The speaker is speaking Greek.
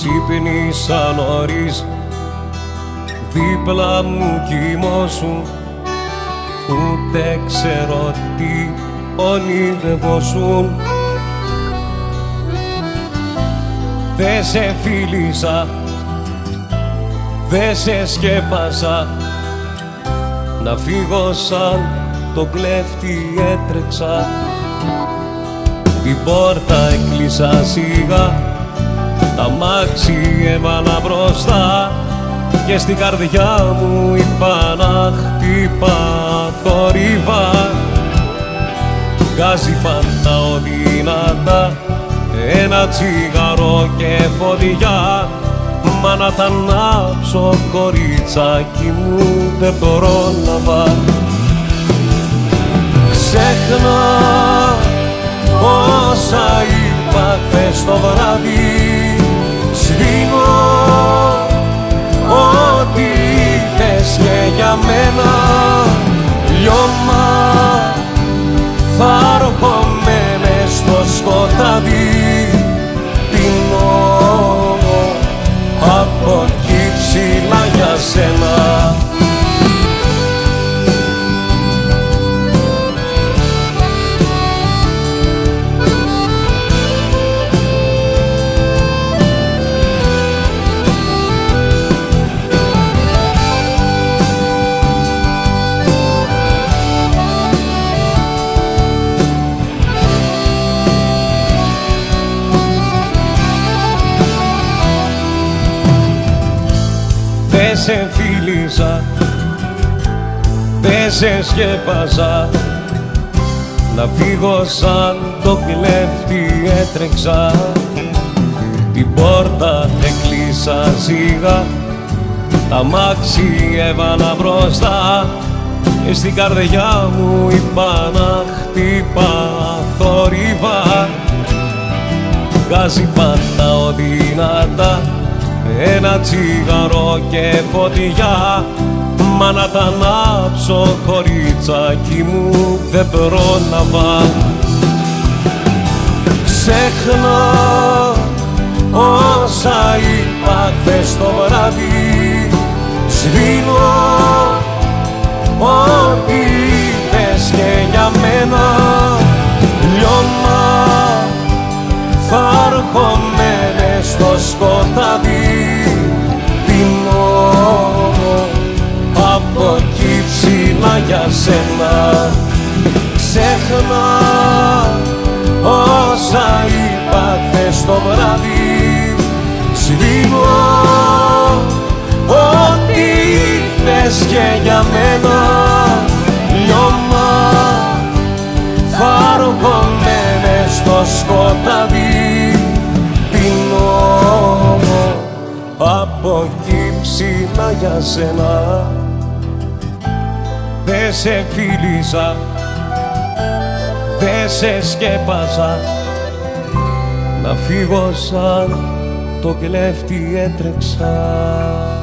ξύπνησα νωρίς. Δίπλα μου κοιμώσουν ούτε ξέρω τι ονειρευόσουν. Δε σε φίλησα, δε σε σκέπασα. Να φύγω σαν το κλέφτη έτρεξα. Την πόρτα έκλεισα σιγά τα μάξι έβαλα μπροστά και στην καρδιά μου είπα να χτύπα θορύβα Γκάζει πάντα οδυνατά ένα τσιγαρό και φωτιά. Μα να τα ανάψω κοριτσάκι μου δεν πρόλαβα Ξέχνα όσα είπα χθες το βράδυ Σβήνω ό,τι είπες και για μένα. Λιώμα θα έρχομαι στο σκοτάδι σε φίλησα, δε σε σκέπαζα. Να φύγω σαν το κλέφτη έτρεξα Την πόρτα έκλεισα σιγά Τα μάξι έβαλα μπροστά Και στην καρδιά μου είπα να χτύπα θόρυβα Βγάζει πάντα οδυνατά ένα τσιγαρό και φωτιά. Μα να τα ανάψω κοριτσάκι μου δεν πρόλαβα Ξέχνα όσα είπα χθες το βράδυ. Σβήνω ό,τι είπες και για μένα για σένα. Ξέχνα όσα είπα χθες το βράδυ. Σβήνω ό,τι είπες και για μένα. Λιώμα θα έρχομαι μες στο σκοτάδι. Πίνω από εκεί ψηλά για σένα Δε σε φίλησα, δε σε σκέπασα να φύγω σαν το κλέφτη έτρεξα